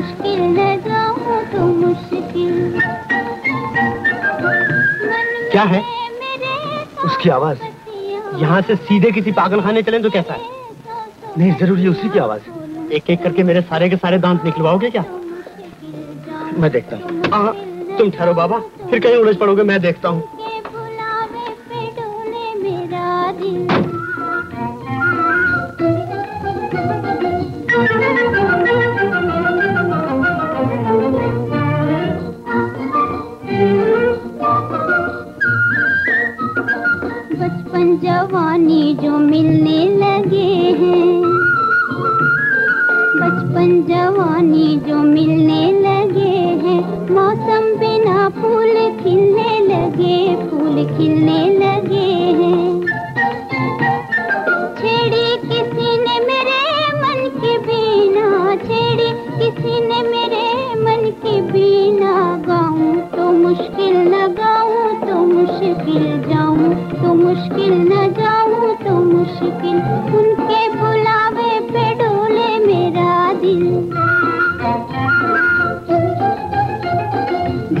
मुश्किल तो मुश्किल। क्या है? उसकी आवाज़। यहाँ से सीधे किसी पागल खाने चले तो कैसा है? नहीं ज़रूरी है उसी की आवाज़ एक एक करके मेरे सारे के सारे दांत निकलवाओगे क्या? मैं देखता हूँ। तुम ठहरो बाबा फिर कहीं उलझ पड़ोगे मैं देखता हूँ। बचपन जवानी जो मिलने लगे हैं। बचपन जवानी जो मिलने मुश्किल न जाऊ तो मुश्किल उनके बुलावे पे डोले मेरा दिल।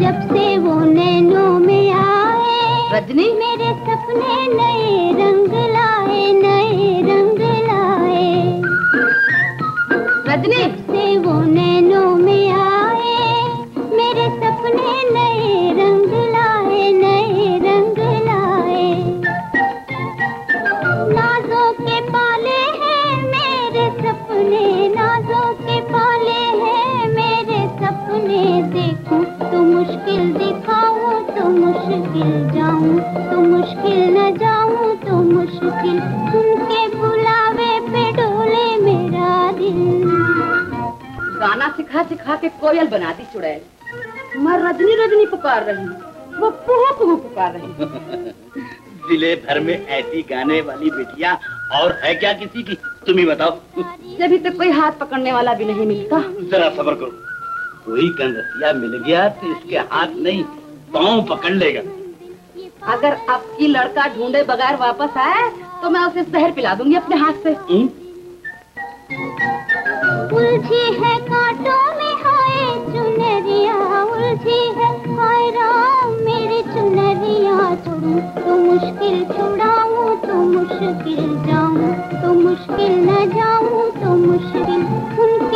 जब से वो नैनो में आए रजनी? मेरे सपने नए रंग लाए नए रंग मुश्किल दिखाऊँ तो मुश्किल जाऊँ तो मुश्किल न जाऊँ तो मुश्किल। उनके बुलावे पे डोले मेरा दिल। गाना सिखा सिखा के कोयल बना दी चुड़ैल। मैं रजनी रजनी पुकार रही हूँ वो पुहू पुहू पुकार रही। है ज़िले भर में ऐसी गाने वाली बेटिया और है क्या किसी की? तुम ही बताओ। जब तक कोई हाथ पकड़ने वाला भी नहीं मिलता। जरा सबर करो। कोई कंदसिया मिल गया तो इसके हाथ नहीं पाँव पकड़ लेगा। अगर आपकी लड़का ढूंढे बगैर वापस आए तो मैं उसे जहर पिला दूँगी अपने हाथ से। हम्म? उलझी है कांटों में हाय चुनरिया उलझी है हाय राम मेरी चुनरिया। छोड़ूं तो मुश्किल छुड़ाऊं तो मुश्किल जाऊँ तो मुश्किल न जाऊँ तो मुश्किल उनके